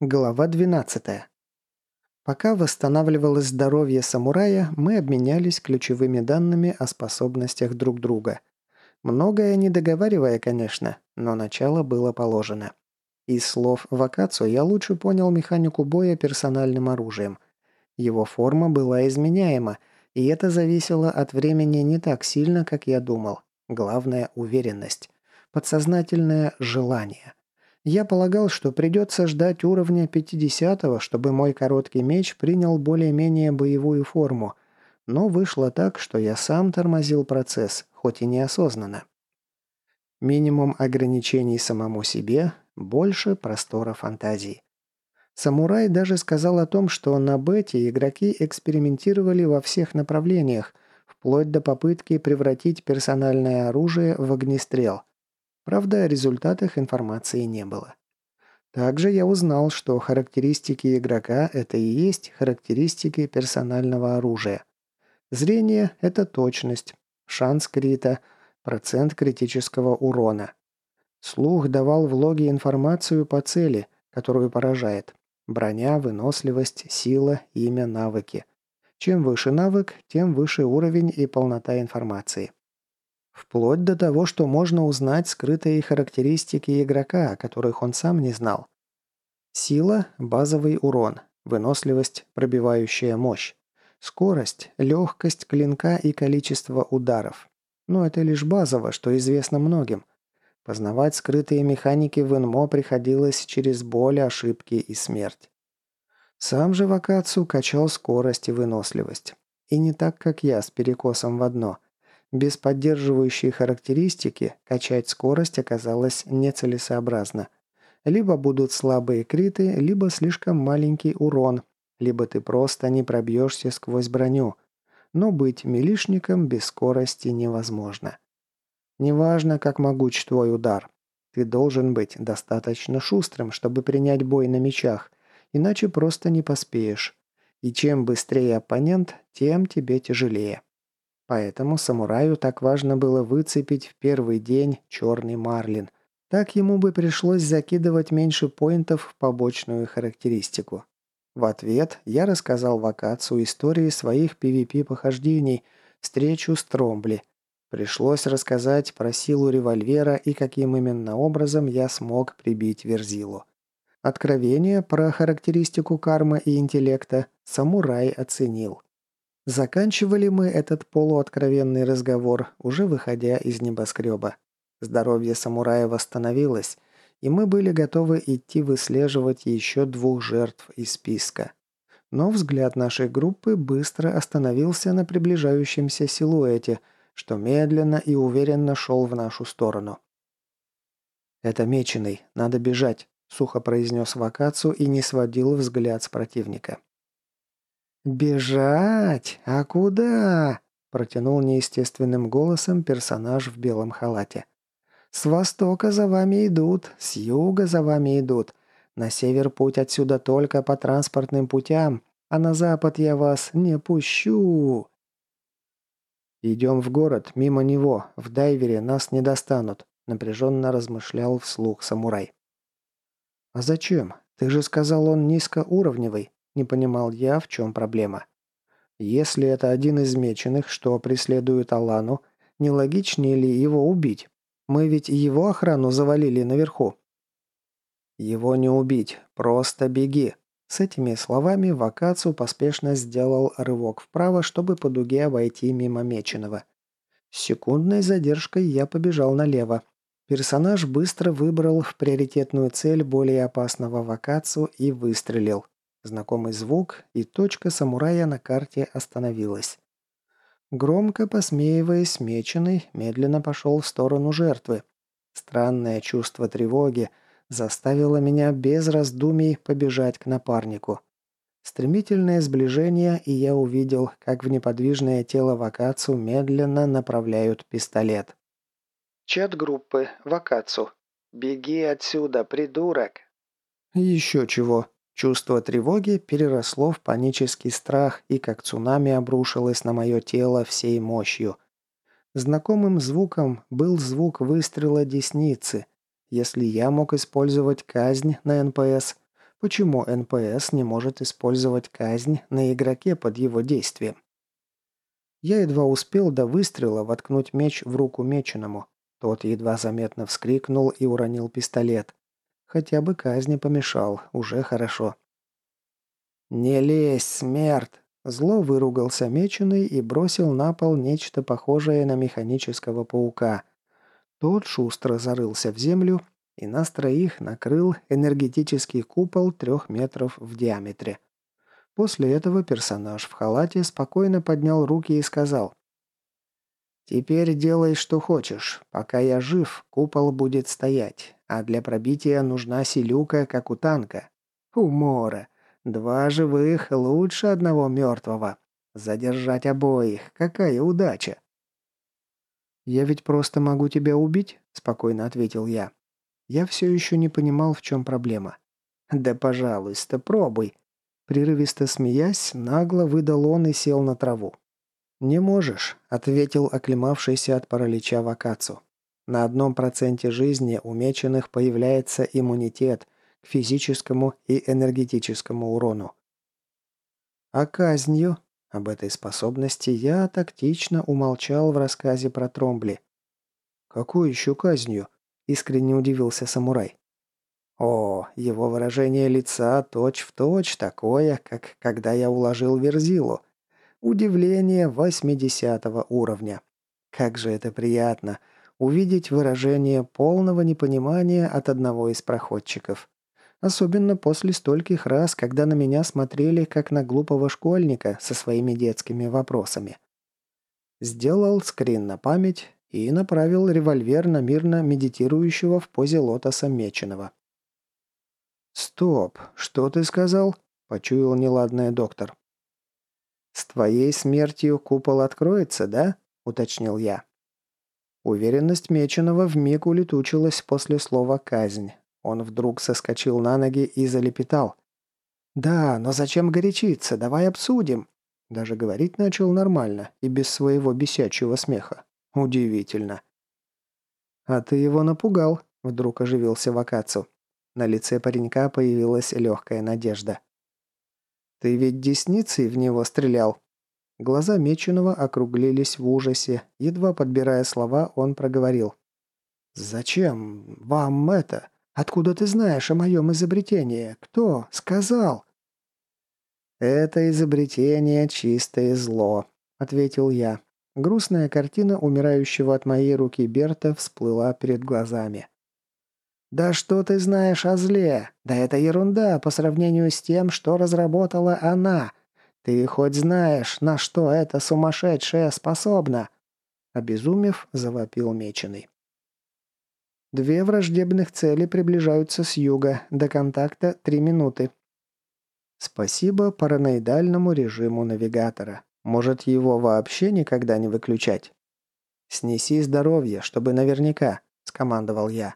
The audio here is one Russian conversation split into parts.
Глава 12. Пока восстанавливалось здоровье самурая, мы обменялись ключевыми данными о способностях друг друга. Многое не договаривая, конечно, но начало было положено. Из слов Вакацу я лучше понял механику боя персональным оружием. Его форма была изменяема, и это зависело от времени не так сильно, как я думал. Главное – уверенность. Подсознательное желание – я полагал, что придется ждать уровня 50-го, чтобы мой короткий меч принял более-менее боевую форму, но вышло так, что я сам тормозил процесс, хоть и неосознанно. Минимум ограничений самому себе, больше простора фантазии. Самурай даже сказал о том, что на бете игроки экспериментировали во всех направлениях, вплоть до попытки превратить персональное оружие в огнестрел – Правда, о результатах информации не было. Также я узнал, что характеристики игрока – это и есть характеристики персонального оружия. Зрение – это точность, шанс крита, процент критического урона. Слух давал в логе информацию по цели, которую поражает. Броня, выносливость, сила, имя, навыки. Чем выше навык, тем выше уровень и полнота информации. Вплоть до того, что можно узнать скрытые характеристики игрока, о которых он сам не знал. Сила – базовый урон, выносливость – пробивающая мощь, скорость, легкость клинка и количество ударов. Но это лишь базово, что известно многим. Познавать скрытые механики в ИНМО приходилось через боль, ошибки и смерть. Сам же Вакацу качал скорость и выносливость. И не так, как я, с перекосом в одно – без поддерживающей характеристики качать скорость оказалось нецелесообразно. Либо будут слабые криты, либо слишком маленький урон, либо ты просто не пробьешься сквозь броню. Но быть милишником без скорости невозможно. Неважно, как могуч твой удар. Ты должен быть достаточно шустрым, чтобы принять бой на мечах, иначе просто не поспеешь. И чем быстрее оппонент, тем тебе тяжелее. Поэтому самураю так важно было выцепить в первый день черный марлин. Так ему бы пришлось закидывать меньше поинтов в побочную характеристику. В ответ я рассказал Вакацу истории своих PvP-похождений, встречу с Тромбли. Пришлось рассказать про силу револьвера и каким именно образом я смог прибить Верзилу. Откровение про характеристику кармы и интеллекта самурай оценил. Заканчивали мы этот полуоткровенный разговор, уже выходя из небоскреба. Здоровье самурая восстановилось, и мы были готовы идти выслеживать еще двух жертв из списка. Но взгляд нашей группы быстро остановился на приближающемся силуэте, что медленно и уверенно шел в нашу сторону. «Это меченый, надо бежать», — сухо произнес Вакацу и не сводил взгляд с противника. «Бежать? А куда?» – протянул неестественным голосом персонаж в белом халате. «С востока за вами идут, с юга за вами идут. На север путь отсюда только по транспортным путям, а на запад я вас не пущу!» «Идем в город, мимо него. В дайвере нас не достанут», – напряженно размышлял вслух самурай. «А зачем? Ты же сказал, он низкоуровневый. Не понимал я, в чем проблема. Если это один из меченых, что преследует Алану, не логичнее ли его убить? Мы ведь его охрану завалили наверху. Его не убить, просто беги. С этими словами Вакацу поспешно сделал рывок вправо, чтобы по дуге обойти мимо меченого. С секундной задержкой я побежал налево. Персонаж быстро выбрал в приоритетную цель более опасного Вакацу и выстрелил. Знакомый звук, и точка самурая на карте остановилась. Громко посмеиваясь, меченый медленно пошел в сторону жертвы. Странное чувство тревоги заставило меня без раздумий побежать к напарнику. Стремительное сближение, и я увидел, как в неподвижное тело Вакацу медленно направляют пистолет. Чат группы Вакацу. «Беги отсюда, придурок!» «Еще чего!» Чувство тревоги переросло в панический страх и как цунами обрушилось на мое тело всей мощью. Знакомым звуком был звук выстрела десницы. Если я мог использовать казнь на НПС, Почему НПС не может использовать казнь на игроке под его действием? Я едва успел до выстрела воткнуть меч в руку меченому. Тот едва заметно вскрикнул и уронил пистолет. Хотя бы казни помешал, уже хорошо. «Не лезь, смерть!» Зло выругался меченый и бросил на пол нечто похожее на механического паука. Тот шустро зарылся в землю, и нас троих накрыл энергетический купол трех метров в диаметре. После этого персонаж в халате спокойно поднял руки и сказал. «Теперь делай, что хочешь. Пока я жив, купол будет стоять, а для пробития нужна селюка, как у танка. Умора. Два живых лучше одного мертвого. Задержать обоих. Какая удача!» «Я ведь просто могу тебя убить?» – спокойно ответил я. Я все еще не понимал, в чем проблема. «Да пожалуйста, пробуй», Прерывисто смеясь, нагло выдал он и сел на траву. «Не можешь», — ответил оклемавшийся от паралича Вакацу. «На одном проценте жизни у меченых появляется иммунитет к физическому и энергетическому урону». «А казнью?» Об этой способности я тактично умолчал в рассказе про Тромбли. «Какой еще казнью?» – искренне удивился самурай. О, его выражение лица точь-в-точь точь такое, как когда я уложил Верзилу. Удивление 80 уровня. Как же это приятно увидеть выражение полного непонимания от одного из проходчиков. Особенно после стольких раз, когда на меня смотрели как на глупого школьника со своими детскими вопросами. Сделал скрин на память и направил револьвер на мирно медитирующего в позе лотоса меченого. «Стоп, что ты сказал?» – почуял неладное доктор. «С твоей смертью купол откроется, да?» – уточнил я. Уверенность Меченого вмиг улетучилась после слова «казнь». Он вдруг соскочил на ноги и залепетал. «Да, но зачем горячиться? Давай обсудим!» Даже говорить начал нормально и без своего бесячего смеха. Удивительно. «А ты его напугал», — вдруг оживился Вакацу. На лице паренька появилась легкая надежда. «Ты ведь десницей в него стрелял?» Глаза Меченого округлились в ужасе. Едва подбирая слова, он проговорил. «Зачем вам это? Откуда ты знаешь о моем изобретении? Кто сказал?» «Это изобретение чистое зло», — ответил я. Грустная картина умирающего от моей руки Берта всплыла перед глазами. «Да что ты знаешь о зле? Да это ерунда по сравнению с тем, что разработала она. Ты хоть знаешь, на что эта сумасшедшая способна?» Обезумев, завопил Меченый. Две враждебных цели приближаются с юга. До контакта три минуты. Спасибо параноидальному режиму навигатора. Может, его вообще никогда не выключать? «Снеси здоровье, чтобы наверняка», — скомандовал я.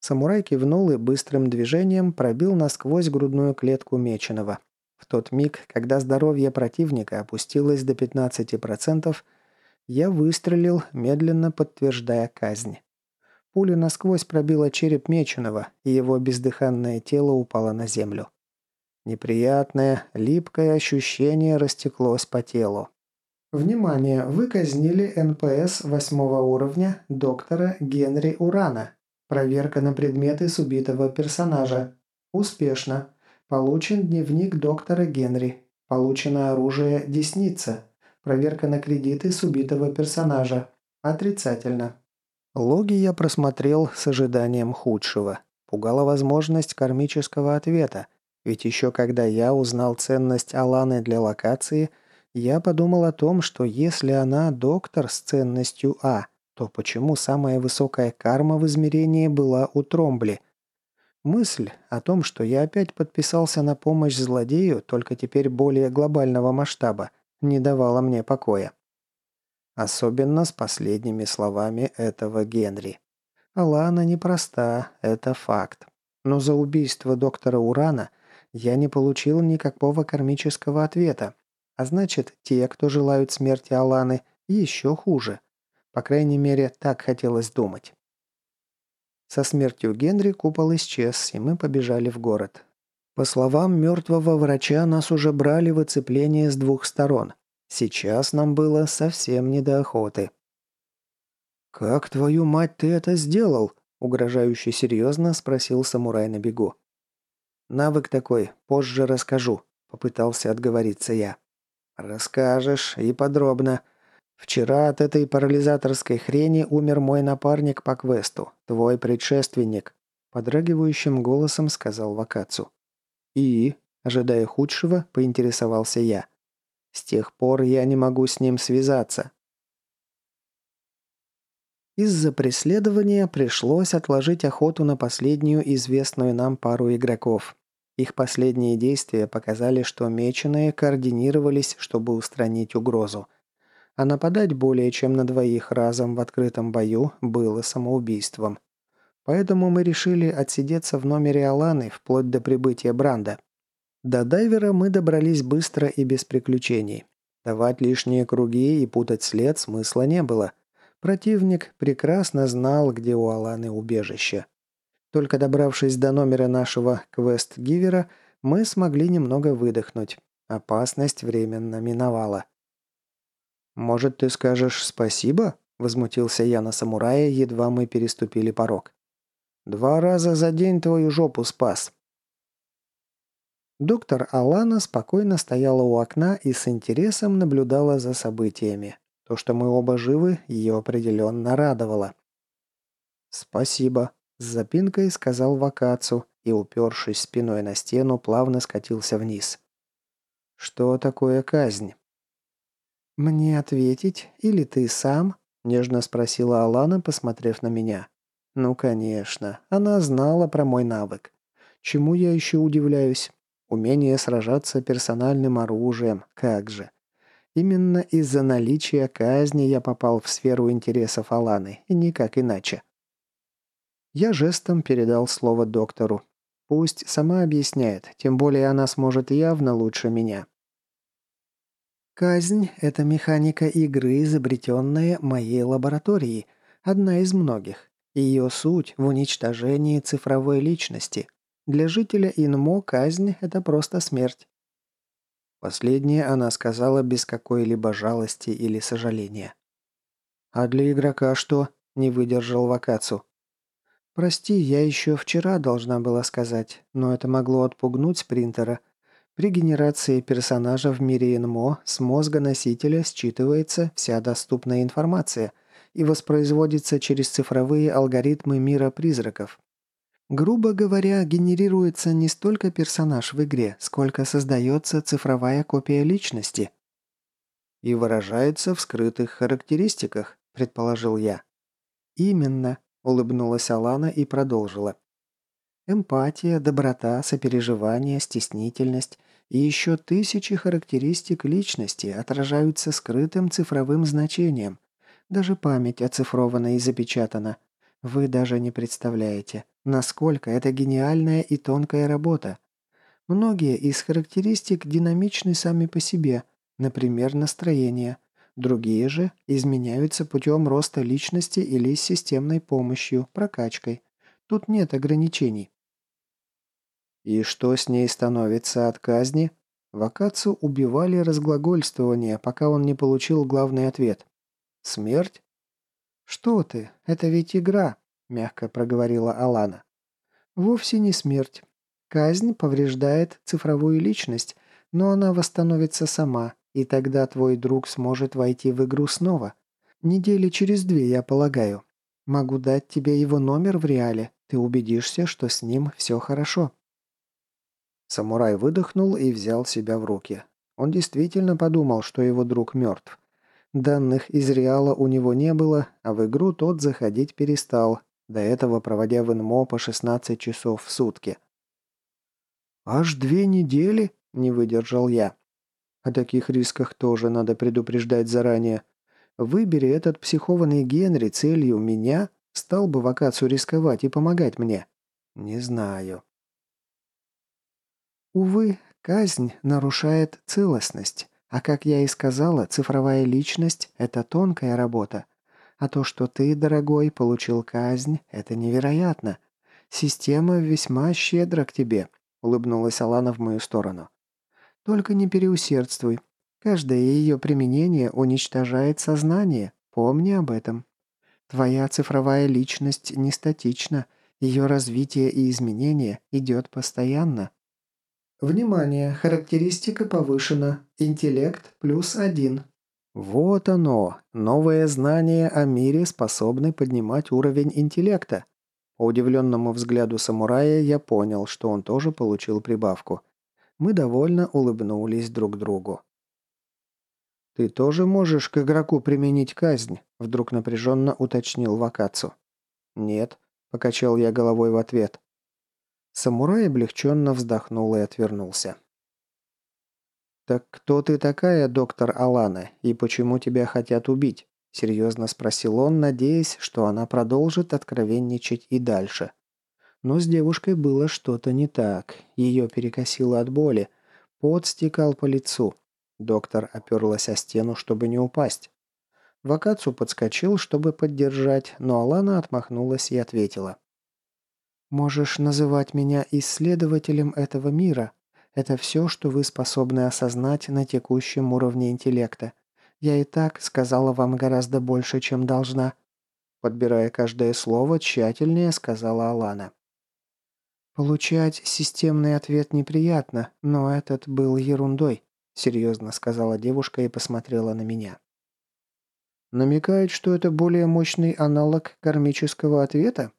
Самурай кивнул и быстрым движением пробил насквозь грудную клетку меченого. В тот миг, когда здоровье противника опустилось до 15%, я выстрелил, медленно подтверждая казнь. Пуля насквозь пробила череп меченого, и его бездыханное тело упало на землю. Неприятное, липкое ощущение растеклось по телу. Внимание! Вы казнили НПС восьмого уровня доктора Генри Урана. Проверка на предметы с убитого персонажа. Успешно. Получен дневник доктора Генри. Получено оружие «Десница». Проверка на кредиты с убитого персонажа. Отрицательно. Логи я просмотрел с ожиданием худшего. Пугала возможность кармического ответа. Ведь еще когда я узнал ценность Аланы для локации, я подумал о том, что если она доктор с ценностью А – то почему самая высокая карма в измерении была у Тромбли? Мысль о том, что я опять подписался на помощь злодею, только теперь более глобального масштаба, не давала мне покоя. Особенно с последними словами этого Генри. Алана непроста, это факт. Но за убийство доктора Урана я не получил никакого кармического ответа. А значит, те, кто желают смерти Аланы, еще хуже. По крайней мере, так хотелось думать. Со смертью Генри купол исчез, и мы побежали в город. По словам мертвого врача, нас уже брали в оцепление с двух сторон. Сейчас нам было совсем не до охоты. «Как, твою мать, ты это сделал?» – угрожающе серьезно спросил самурай на бегу. «Навык такой, позже расскажу», – попытался отговориться я. «Расскажешь, и подробно. Вчера от этой парализаторской хрени умер мой напарник по квесту, твой предшественник», – подрагивающим голосом сказал Вакацу. «И?» – ожидая худшего, поинтересовался я. «С тех пор я не могу с ним связаться». Из-за преследования пришлось отложить охоту на последнюю известную нам пару игроков. Их последние действия показали, что меченые координировались, чтобы устранить угрозу. А нападать более чем на двоих разом в открытом бою было самоубийством. Поэтому мы решили отсидеться в номере Аланы вплоть до прибытия Бранда. До дайвера мы добрались быстро и без приключений. Давать лишние круги и путать след смысла не было. Противник прекрасно знал, где у Аланы убежище. Только добравшись до номера нашего квест-гивера, мы смогли немного выдохнуть. Опасность временно миновала. «Может, ты скажешь спасибо?» – возмутился я на самурая, едва мы переступили порог. Два раза за день твою жопу спас». Доктор Алана спокойно стояла у окна и с интересом наблюдала за событиями. То, что мы оба живы, ее определенно радовало. «Спасибо», – с запинкой сказал Вакацу и, упершись спиной на стену, плавно скатился вниз. «Что такое казнь?» «Мне ответить или ты сам?» – нежно спросила Алана, посмотрев на меня. Ну, конечно. Она знала про мой навык. Чему я еще удивляюсь? Умение сражаться персональным оружием. Как же. Именно из-за наличия казни я попал в сферу интересов Аланы, и никак иначе. Я жестом передал слово доктору. Пусть сама объясняет, тем более она сможет явно лучше меня. Казнь – это механика игры, изобретенная моей лабораторией, одна из многих. Ее суть в уничтожении цифровой личности. Для жителя Инмо казнь – это просто смерть. Последнее она сказала без какой-либо жалости или сожаления. «А для игрока что?» – не выдержал Вакацу. «Прости, я еще вчера должна была сказать, но это могло отпугнуть спринтера. При генерации персонажа в мире ИНМО с мозга носителя считывается вся доступная информация – и воспроизводится через цифровые алгоритмы мира призраков. Грубо говоря, генерируется не столько персонаж в игре, сколько создается цифровая копия личности. И выражается в скрытых характеристиках, предположил я. Именно, улыбнулась Алана и продолжила. Эмпатия, доброта, сопереживание, стеснительность и еще тысячи характеристик личности отражаются скрытым цифровым значением, даже память оцифрована и запечатана. Вы даже не представляете, насколько это гениальная и тонкая работа. Многие из характеристик динамичны сами по себе, например, настроение. Другие же изменяются путем роста личности или системной помощью, прокачкой. Тут нет ограничений. И что с ней становится от казни? Вакацу убивали разглагольствование, пока он не получил главный ответ. Смерть? Что ты? Это ведь игра, мягко проговорила Алана. Вовсе не смерть. Казнь повреждает цифровую личность, но она восстановится сама, и тогда твой друг сможет войти в игру снова. Недели через две, я полагаю. Могу дать тебе его номер в реале. Ты убедишься, что с ним все хорошо». Самурай выдохнул и взял себя в руки. Он действительно подумал, что его друг мертв. Данных из Реала у него не было, а в игру тот заходить перестал, до этого проводя в ИНМО по 16 часов в сутки. «Аж две недели?» – не выдержал я. О таких рисках тоже надо предупреждать заранее. Выбери этот психованный Генри целью меня, стал бы вакацию рисковать и помогать мне. Не знаю. Увы, казнь нарушает целостность. А как я и сказала, цифровая личность – это тонкая работа. А то, что ты, дорогой, получил казнь – это невероятно. Система весьма щедра к тебе. улыбнулась Алана в мою сторону. «Только не переусердствуй. Каждое ее применение уничтожает сознание. Помни об этом. Твоя цифровая личность не статична. Ее развитие и изменение идет постоянно. Внимание! Характеристика повышена. Интеллект плюс один. Вот оно. Новое знание о мире способны поднимать уровень интеллекта. По удивленному взгляду самурая я понял, что он тоже получил прибавку. Мы довольно улыбнулись друг другу. «Ты тоже можешь к игроку применить казнь?» – вдруг напряженно уточнил Вакацу. «Нет», – покачал я головой в ответ. Самурай облегченно вздохнул и отвернулся. «Так кто ты такая, доктор Алана, и почему тебя хотят убить?» – серьезно спросил он, надеясь, что она продолжит откровенничать и дальше. Но с девушкой было что-то не так. Ее перекосило от боли. Пот стекал по лицу. Доктор оперлась о стену, чтобы не упасть. Вакацу подскочил, чтобы поддержать, но Алана отмахнулась и ответила. «Можешь называть меня исследователем этого мира. Это все, что вы способны осознать на текущем уровне интеллекта. Я и так сказала вам гораздо больше, чем должна». Подбирая каждое слово, тщательнее сказала Алана. «Получать системный ответ неприятно, но этот был ерундой. – серьезно сказала девушка и посмотрела на меня. «Намекает, что это более мощный аналог кармического ответа?»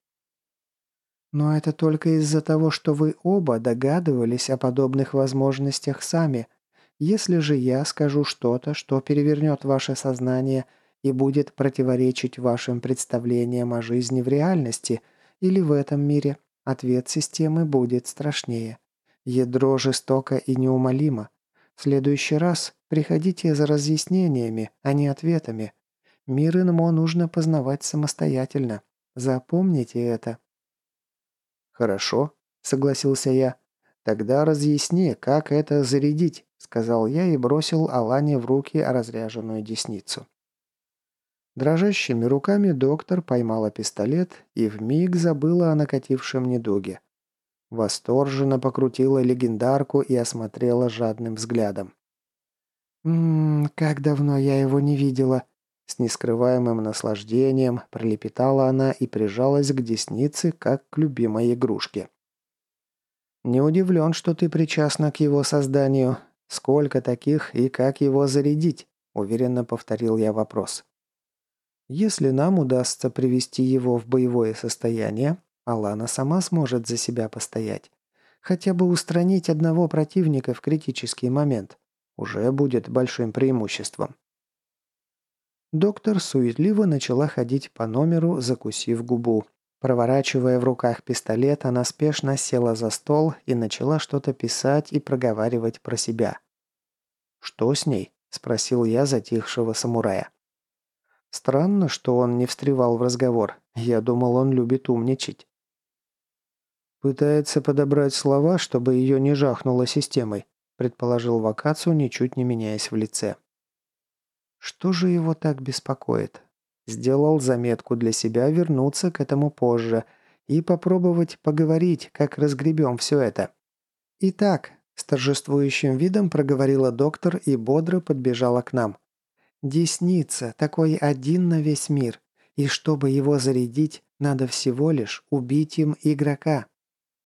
«Но это только из-за того, что вы оба догадывались о подобных возможностях сами. Если же я скажу что-то, что перевернет ваше сознание и будет противоречить вашим представлениям о жизни в реальности или в этом мире, ответ системы будет страшнее. Ядро жестоко и неумолимо. В следующий раз приходите за разъяснениями, а не ответами. Мир Инмо нужно познавать самостоятельно. Запомните это». «Хорошо», — согласился я. «Тогда разъясни, как это зарядить», — сказал я и бросил Алане в руки разряженную десницу. Дрожащими руками доктор поймала пистолет и вмиг забыла о накатившем недуге. Восторженно покрутила легендарку и осмотрела жадным взглядом. «Ммм, как давно я его не видела!» С нескрываемым наслаждением пролепетала она и прижалась к деснице, как к любимой игрушке. «Не удивлен, что ты причастна к его созданию. Сколько таких и как его зарядить?» – уверенно повторил я вопрос. «Если нам удастся привести его в боевое состояние, Алана сама сможет за себя постоять. Хотя бы устранить одного противника в критический момент уже будет большим преимуществом. Доктор суетливо начала ходить по номеру, закусив губу. Проворачивая в руках пистолет, она спешно села за стол и начала что-то писать и проговаривать про себя. «Что с ней?» – спросил я затихшего самурая. Странно, что он не встревал в разговор. Я думал, он любит умничать. «Пытается подобрать слова, чтобы ее не жахнуло системой», предположил Вакацу, ничуть не меняясь в лице. Что же его так беспокоит? Сделал заметку для себя вернуться к этому позже и попробовать поговорить, как разгребем все это. «Итак», – с торжествующим видом проговорила доктор и бодро подбежала к нам. «Десница, такой один на весь мир, и чтобы его зарядить, надо всего лишь убить им игрока».